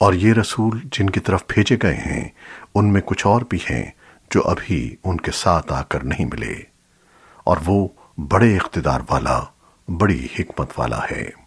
اور یہ رسول جن کی طرف بھیجے گئے ہیں، ان میں کچھ اور بھی ہیں جو ابھی ان کے ساتھ آ کر نہیں ملے۔ اور وہ بڑے اقتدار والا، بڑی حکمت والا ہے۔